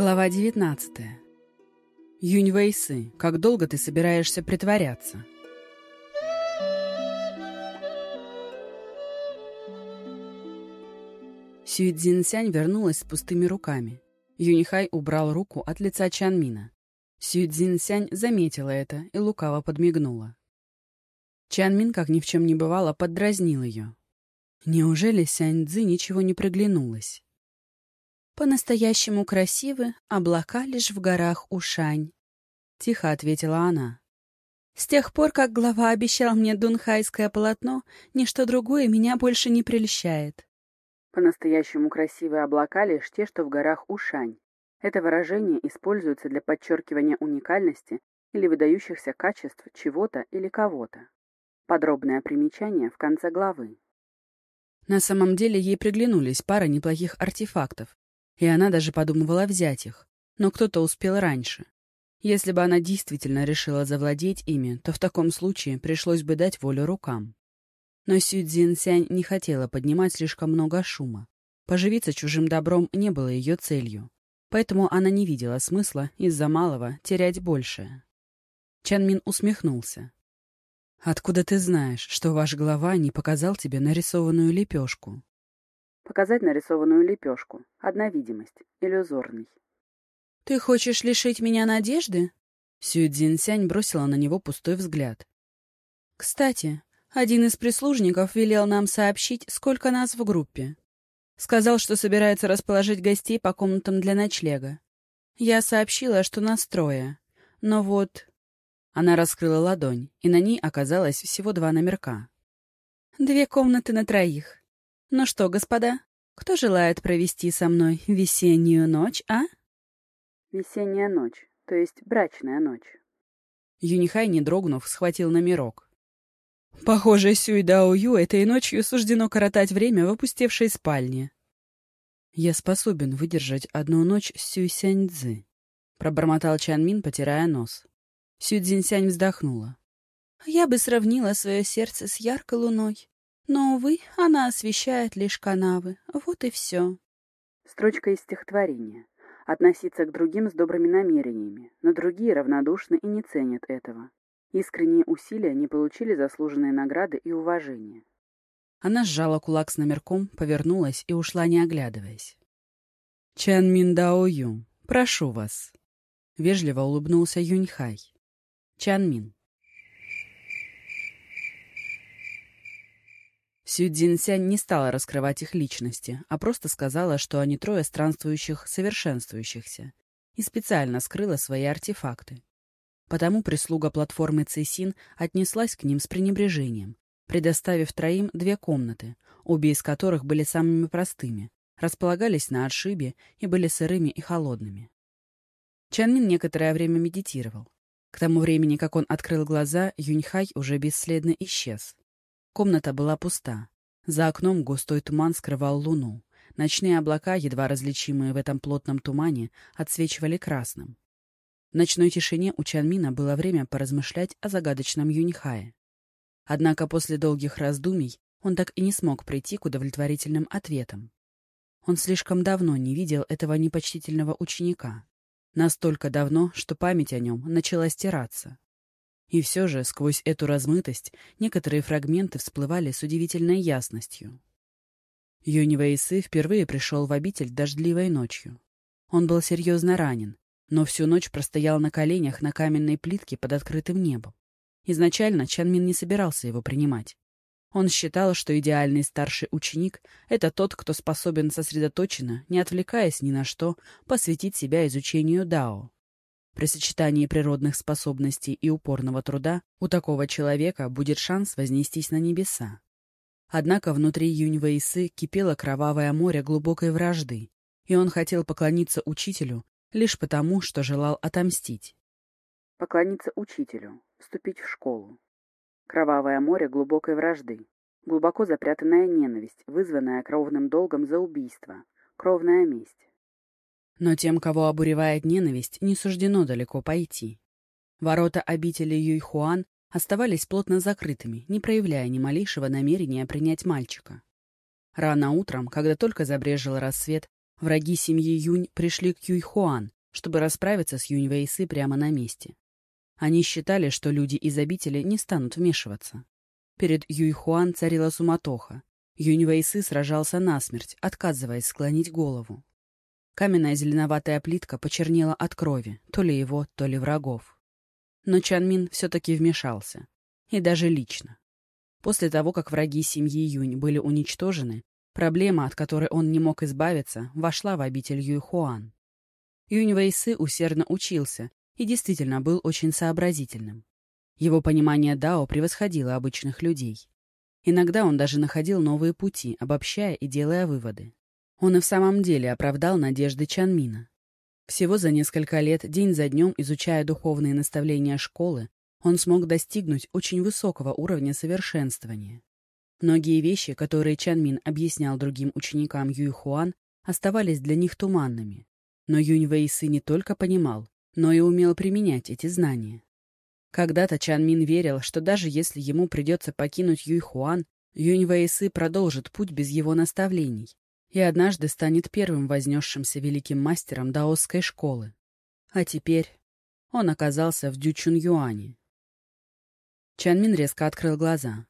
Глава 19. Юнь Вэйсы, как долго ты собираешься притворяться? Сюй Цзинсянь вернулась с пустыми руками. Юнихай убрал руку от лица Чанмина. Сюй Цзинсянь заметила это и лукаво подмигнула. Чанмин, как ни в чем не бывало, поддразнил ее. Неужели Сянь Цзы ничего не приглянулось? «По-настоящему красивы облака лишь в горах Ушань», — тихо ответила она. «С тех пор, как глава обещал мне дунхайское полотно, ничто другое меня больше не прельщает». «По-настоящему красивые облака лишь те, что в горах Ушань». Это выражение используется для подчеркивания уникальности или выдающихся качеств чего-то или кого-то. Подробное примечание в конце главы. На самом деле ей приглянулись пара неплохих артефактов, и она даже подумывала взять их, но кто-то успел раньше. Если бы она действительно решила завладеть ими, то в таком случае пришлось бы дать волю рукам. Но Сю Цзинсянь не хотела поднимать слишком много шума. Поживиться чужим добром не было ее целью, поэтому она не видела смысла из-за малого терять большее. Чанмин усмехнулся. «Откуда ты знаешь, что ваш глава не показал тебе нарисованную лепешку?» Показать нарисованную лепешку. Одна видимость. Иллюзорный. «Ты хочешь лишить меня надежды?» Сюй Цзиньсянь бросила на него пустой взгляд. «Кстати, один из прислужников велел нам сообщить, сколько нас в группе. Сказал, что собирается расположить гостей по комнатам для ночлега. Я сообщила, что нас трое. Но вот...» Она раскрыла ладонь, и на ней оказалось всего два номерка. «Две комнаты на троих. Ну что, господа, кто желает провести со мной весеннюю ночь, а? Весенняя ночь, то есть брачная ночь. Юнихай, не дрогнув, схватил номерок. Похоже, Сюй Дао Ю этой ночью суждено коротать время в опустевшей спальне. Я способен выдержать одну ночь с Сюй Сяньцзы, пробормотал Чан Мин, потирая нос. Сюй Цзиньсянь вздохнула. Я бы сравнила свое сердце с яркой луной. Но, увы, она освещает лишь канавы. Вот и все. Строчка из стихотворения. Относиться к другим с добрыми намерениями, но другие равнодушны и не ценят этого. Искренние усилия не получили заслуженные награды и уважения. Она сжала кулак с номерком, повернулась и ушла, не оглядываясь. «Чан Мин Дао Ю, прошу вас». Вежливо улыбнулся Юньхай. Чан Мин. Сю Цзиньсянь не стала раскрывать их личности, а просто сказала, что они трое странствующих, совершенствующихся, и специально скрыла свои артефакты. Потому прислуга платформы Цейсин отнеслась к ним с пренебрежением, предоставив троим две комнаты, обе из которых были самыми простыми, располагались на отшибе и были сырыми и холодными. Чанмин некоторое время медитировал. К тому времени, как он открыл глаза, Юньхай уже бесследно исчез. Комната была пуста. За окном густой туман скрывал луну. Ночные облака, едва различимые в этом плотном тумане, отсвечивали красным. В ночной тишине у Чанмина было время поразмышлять о загадочном Юньхае. Однако после долгих раздумий он так и не смог прийти к удовлетворительным ответам. Он слишком давно не видел этого непочтительного ученика. Настолько давно, что память о нем начала стираться. И все же, сквозь эту размытость, некоторые фрагменты всплывали с удивительной ясностью. Юни Вейсы впервые пришел в обитель дождливой ночью. Он был серьезно ранен, но всю ночь простоял на коленях на каменной плитке под открытым небом. Изначально Чанмин не собирался его принимать. Он считал, что идеальный старший ученик — это тот, кто способен сосредоточенно, не отвлекаясь ни на что, посвятить себя изучению Дао. При сочетании природных способностей и упорного труда у такого человека будет шанс вознестись на небеса. Однако внутри Юньвейсы кипело кровавое море глубокой вражды, и он хотел поклониться учителю лишь потому, что желал отомстить. Поклониться учителю, вступить в школу. Кровавое море глубокой вражды, глубоко запрятанная ненависть, вызванная кровным долгом за убийство, кровная месть. Но тем, кого обуревает ненависть, не суждено далеко пойти. Ворота обители Юйхуан оставались плотно закрытыми, не проявляя ни малейшего намерения принять мальчика. Рано утром, когда только забрежил рассвет, Враги семьи Юнь пришли к Юйхуан, чтобы расправиться с Юнь Вэйсы прямо на месте. Они считали, что люди из обители не станут вмешиваться. Перед Юйхуан царила суматоха. Юнь Вэйсы сражался насмерть, отказываясь склонить голову. Каменная зеленоватая плитка почернела от крови, то ли его, то ли врагов. Но Чанмин все-таки вмешался. И даже лично. После того, как враги семьи Юнь были уничтожены, проблема, от которой он не мог избавиться, вошла в обитель Юйхуан. Юнь Вэйсы усердно учился и действительно был очень сообразительным. Его понимание Дао превосходило обычных людей. Иногда он даже находил новые пути, обобщая и делая выводы. Он и в самом деле оправдал надежды Чанмина. Всего за несколько лет, день за днем изучая духовные наставления школы, он смог достигнуть очень высокого уровня совершенствования. Многие вещи, которые Чанмин объяснял другим ученикам Юйхуан, оставались для них туманными. Но Юнь Вэйсы не только понимал, но и умел применять эти знания. Когда-то Чан Мин верил, что даже если ему придется покинуть Юйхуан, Юнь Вэйсы продолжит путь без его наставлений и однажды станет первым вознесшимся великим мастером даосской школы. А теперь он оказался в Дючун-Юане. Чанмин резко открыл глаза.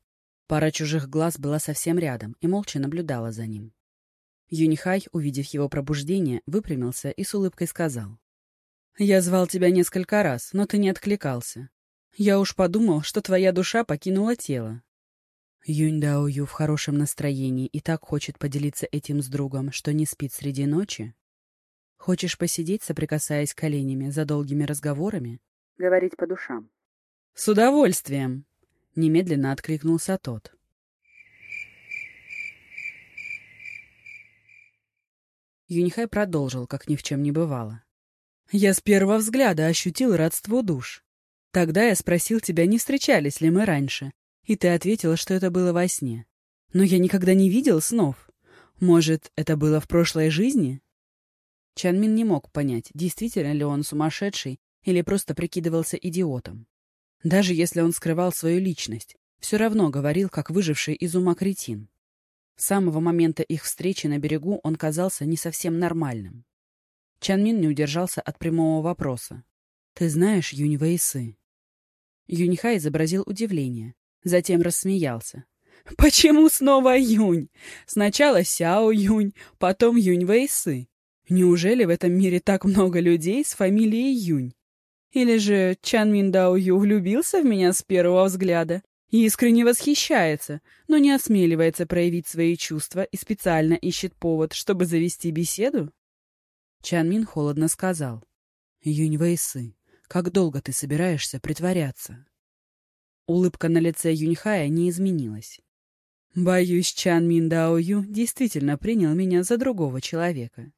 Пара чужих глаз была совсем рядом и молча наблюдала за ним. Юнихай, увидев его пробуждение, выпрямился и с улыбкой сказал. «Я звал тебя несколько раз, но ты не откликался. Я уж подумал, что твоя душа покинула тело». Юнь Дао Ю в хорошем настроении и так хочет поделиться этим с другом, что не спит среди ночи? Хочешь посидеть, соприкасаясь коленями за долгими разговорами? Говорить по душам. «С удовольствием!» — немедленно откликнулся тот. Юнихай продолжил, как ни в чем не бывало. «Я с первого взгляда ощутил родство душ. Тогда я спросил тебя, не встречались ли мы раньше, и ты ответила, что это было во сне. Но я никогда не видел снов. Может, это было в прошлой жизни?» Чанмин не мог понять, действительно ли он сумасшедший или просто прикидывался идиотом. Даже если он скрывал свою личность, все равно говорил, как выживший из ума кретин. С самого момента их встречи на берегу он казался не совсем нормальным. Чанмин не удержался от прямого вопроса. «Ты знаешь Юнь Вэйсы?» Юньха изобразил удивление, затем рассмеялся. «Почему снова Юнь? Сначала Сяо Юнь, потом Юнь Вэйсы. Неужели в этом мире так много людей с фамилией Юнь? Или же Чан Миндао Ю влюбился в меня с первого взгляда и искренне восхищается, но не осмеливается проявить свои чувства и специально ищет повод, чтобы завести беседу? Чан Мин холодно сказал. «Юнь Вэйсы, как долго ты собираешься притворяться?» Улыбка на лице Юньхая не изменилась. «Боюсь, Чан Мин Дао действительно принял меня за другого человека.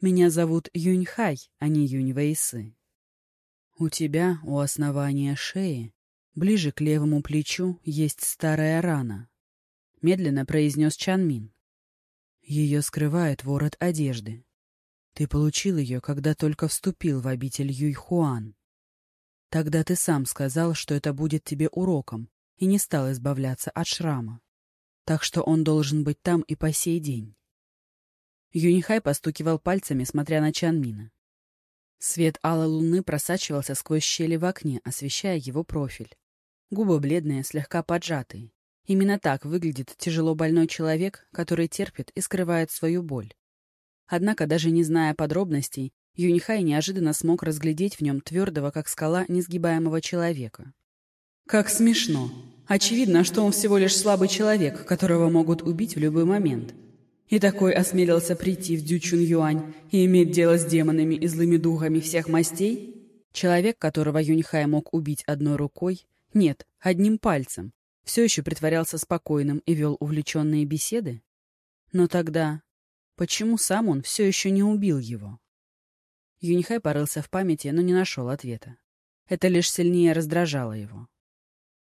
Меня зовут Юньхай, а не Юнь Вэйсы. У тебя у основания шеи Ближе к левому плечу есть старая рана. Медленно произнес Чанмин. Ее скрывает ворот одежды. Ты получил ее, когда только вступил в обитель Юйхуан. Тогда ты сам сказал, что это будет тебе уроком, и не стал избавляться от шрама. Так что он должен быть там и по сей день. Юнихай постукивал пальцами, смотря на Чанмина. Свет алой луны просачивался сквозь щели в окне, освещая его профиль. Губы бледные, слегка поджатые. Именно так выглядит тяжело больной человек, который терпит и скрывает свою боль. Однако, даже не зная подробностей, Юнихай неожиданно смог разглядеть в нем твердого, как скала, несгибаемого человека. Как смешно. Очевидно, что он всего лишь слабый человек, которого могут убить в любой момент. И такой осмелился прийти в Дючун-Юань и иметь дело с демонами и злыми духами всех мастей? Человек, которого Юньхай мог убить одной рукой, нет, одним пальцем. Все еще притворялся спокойным и вел увлеченные беседы? Но тогда... Почему сам он все еще не убил его? Юнихай порылся в памяти, но не нашел ответа. Это лишь сильнее раздражало его.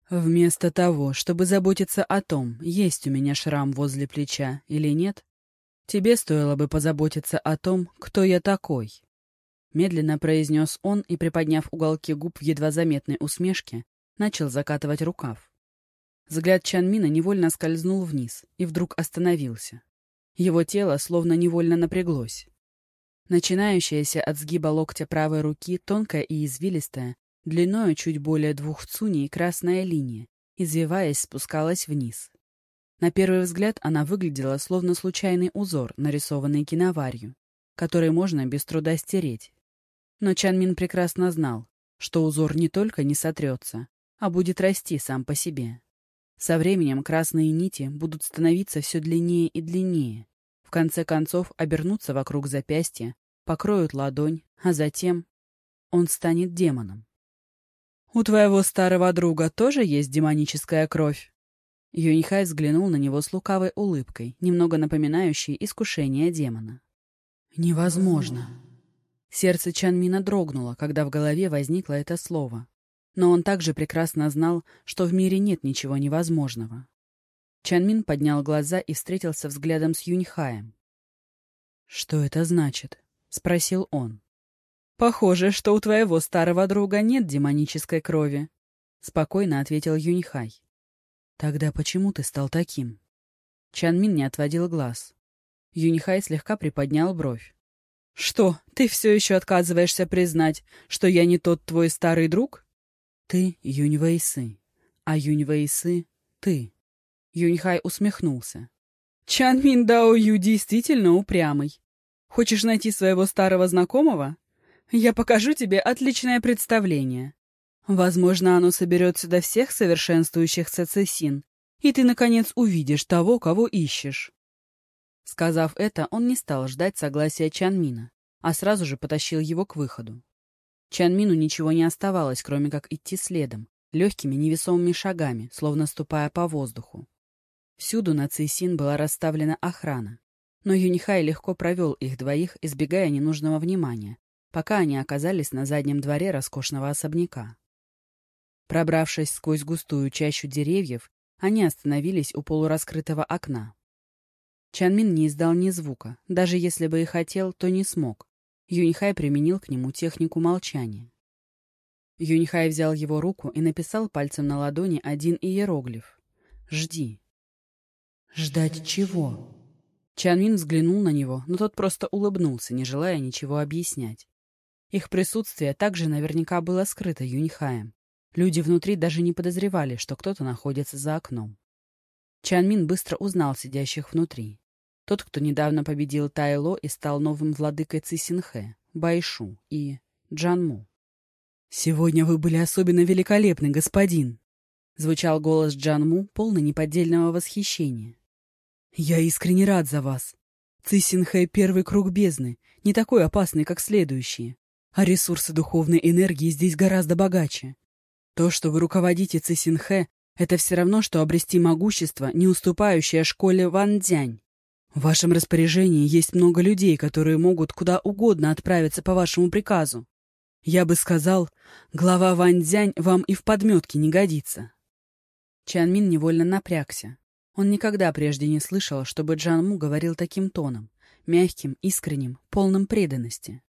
Вместо того, чтобы заботиться о том, есть у меня шрам возле плеча или нет, тебе стоило бы позаботиться о том, кто я такой. Медленно произнес он и, приподняв уголки губ в едва заметной усмешке, начал закатывать рукав. Взгляд Чанмина невольно скользнул вниз и вдруг остановился. Его тело словно невольно напряглось. Начинающаяся от сгиба локтя правой руки, тонкая и извилистая, длиною чуть более двух цуней красная линия, извиваясь, спускалась вниз. На первый взгляд она выглядела словно случайный узор, нарисованный киноварью, который можно без труда стереть. Но Чанмин прекрасно знал, что узор не только не сотрется, а будет расти сам по себе. Со временем красные нити будут становиться все длиннее и длиннее, в конце концов обернуться вокруг запястья, покроют ладонь, а затем он станет демоном. «У твоего старого друга тоже есть демоническая кровь?» Юньхай взглянул на него с лукавой улыбкой, немного напоминающей искушение демона. «Невозможно!» Сердце Чанмина дрогнуло, когда в голове возникло это слово. Но он также прекрасно знал, что в мире нет ничего невозможного. Чанмин поднял глаза и встретился взглядом с Юньхаем. «Что это значит?» — спросил он. «Похоже, что у твоего старого друга нет демонической крови», — спокойно ответил Юньхай. «Тогда почему ты стал таким?» Чанмин не отводил глаз. Юньхай слегка приподнял бровь. «Что, ты все еще отказываешься признать, что я не тот твой старый друг?» «Ты Юньвейсы, а Юньвейсы — ты». Юньхай усмехнулся. «Чан Мин Дао Ю действительно упрямый. Хочешь найти своего старого знакомого? Я покажу тебе отличное представление. Возможно, оно соберет сюда всех совершенствующих цицисин, и ты, наконец, увидишь того, кого ищешь». Сказав это, он не стал ждать согласия Чанмина, а сразу же потащил его к выходу. Чанмину ничего не оставалось, кроме как идти следом, легкими невесомыми шагами, словно ступая по воздуху. Всюду на Цейсин была расставлена охрана, но Юнихай легко провел их двоих, избегая ненужного внимания, пока они оказались на заднем дворе роскошного особняка. Пробравшись сквозь густую чащу деревьев, они остановились у полураскрытого окна. Чанмин не издал ни звука. Даже если бы и хотел, то не смог. Юньхай применил к нему технику молчания. Юньхай взял его руку и написал пальцем на ладони один иероглиф. «Жди». «Ждать чего?» Чанмин взглянул на него, но тот просто улыбнулся, не желая ничего объяснять. Их присутствие также наверняка было скрыто Юньхаем. Люди внутри даже не подозревали, что кто-то находится за окном. Чанмин быстро узнал сидящих внутри. Тот, кто недавно победил Тайло и стал новым владыкой Цисинхэ, Байшу и Джанму. «Сегодня вы были особенно великолепны, господин!» Звучал голос Джанму, полный неподдельного восхищения. «Я искренне рад за вас. Цисинхэ — первый круг бездны, не такой опасный, как следующие. А ресурсы духовной энергии здесь гораздо богаче. То, что вы руководите Цисинхэ, это все равно, что обрести могущество, не уступающее школе Ван Дзянь. В вашем распоряжении есть много людей, которые могут куда угодно отправиться по вашему приказу. Я бы сказал, глава Ван Дзянь вам и в подметке не годится. Чан невольно напрягся. Он никогда прежде не слышал, чтобы Джан Му говорил таким тоном, мягким, искренним, полным преданности.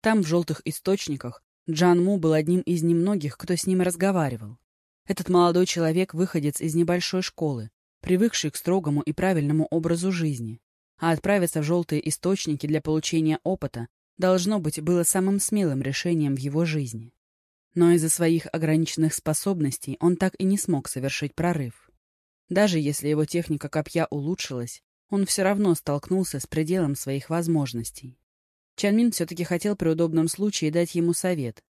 Там, в желтых источниках, Джан Му был одним из немногих, кто с ним разговаривал. Этот молодой человек — выходец из небольшой школы, привыкший к строгому и правильному образу жизни. А отправиться в желтые источники для получения опыта должно быть было самым смелым решением в его жизни. Но из-за своих ограниченных способностей он так и не смог совершить прорыв. Даже если его техника копья улучшилась, он все равно столкнулся с пределом своих возможностей. Чанмин все-таки хотел при удобном случае дать ему совет,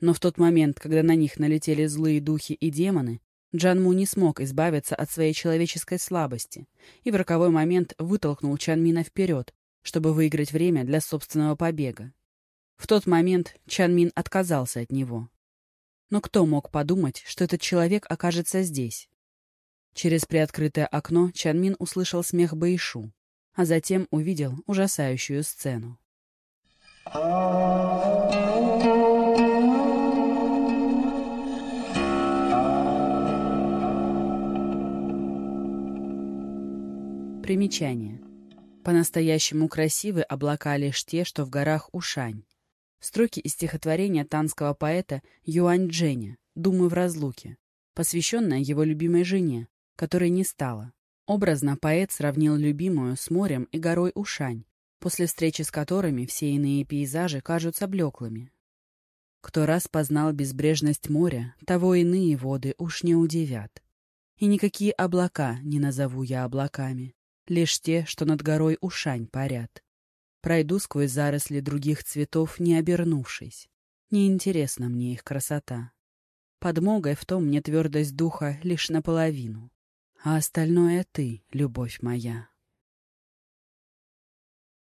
но в тот момент, когда на них налетели злые духи и демоны, Джанму не смог избавиться от своей человеческой слабости и в роковой момент вытолкнул Чанмина вперед, чтобы выиграть время для собственного побега. В тот момент Чанмин отказался от него. Но кто мог подумать, что этот человек окажется здесь? Через приоткрытое окно Чанмин услышал смех Бэйшу, а затем увидел ужасающую сцену. Примечание. По-настоящему красивы облака лишь те, что в горах Ушань. Строки из стихотворения танского поэта Юань Дженя «Думы в разлуке», посвященное его любимой жене, которой не стало. Образно поэт сравнил любимую с морем и горой Ушань, после встречи с которыми все иные пейзажи кажутся блеклыми. Кто раз познал безбрежность моря, того иные воды уж не удивят. И никакие облака не назову я облаками, лишь те, что над горой Ушань парят. Пройду сквозь заросли других цветов, не обернувшись. Неинтересна мне их красота. Подмогой в том мне твердость духа лишь наполовину. А остальное ты, любовь моя.